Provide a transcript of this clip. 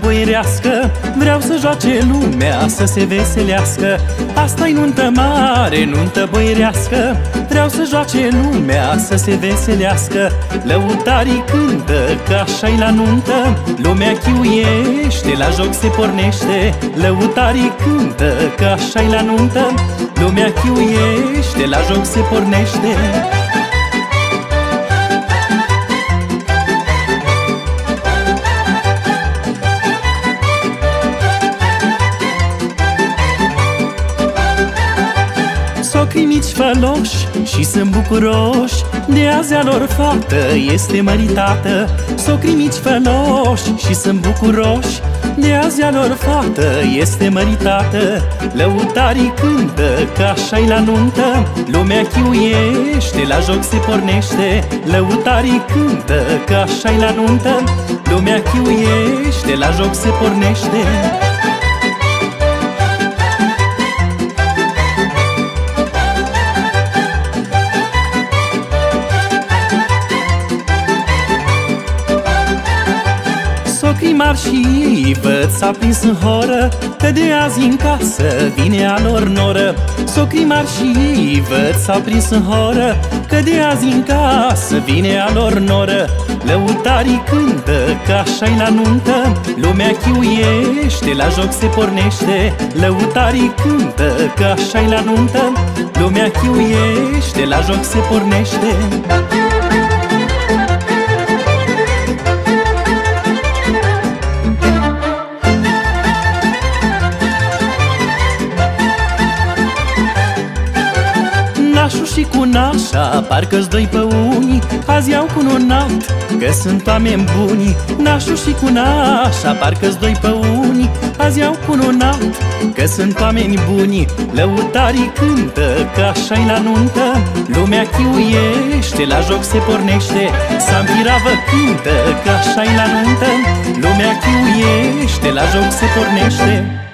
băirească Vreau să joace lumea, să se veselească. Asta-i nuntă mare, nuntă băirească Vreau să joace lumea, să se veselească. Lăutarii cântă, că așa-i la nuntă Lumea chiuiește, la joc se pornește. Lăutarii cântă, că așa-i la nuntă Lumea chiuiește, la joc se pornește Socrii mici făloși și sunt bucuroși De azi a lor fată este măritată. Socrii mici făloși și sunt bucuroși De azi a lor fată este măritată. Lăutarii cântă că așa la nuntă. Lumea chiuiește, la joc se pornește. Lăutarii cântă că așa la nuntă. Lumea chiuiește, la joc se pornește Socrii mari și ei văd s-a prins în horă Că de azi în casă vine a lor noră. Socrii mari și ei văd s-a prins în horă Că de azi în casă vine a lor noră. Lăutarii cântă că așa-i la nuntă Lumea chiuiește, la joc se pornește. Lăutarii cântă că așa-i la nuntă Lumea chiuiește, la joc se pornește. Nașul și cu nașa, parcă-s doi pe unii Azi iau cu cununat, că sunt oameni buni. Nașul și cu nașa, parcă-s doi pe unii Azi iau cu cununat, că sunt oameni buni. Lăutarii cântă, că așa-i la nuntă. Lumea chiuiește, la joc se pornește. Sampiravă cântă, că așa-i la nuntă. Lumea chiuiește, la joc se pornește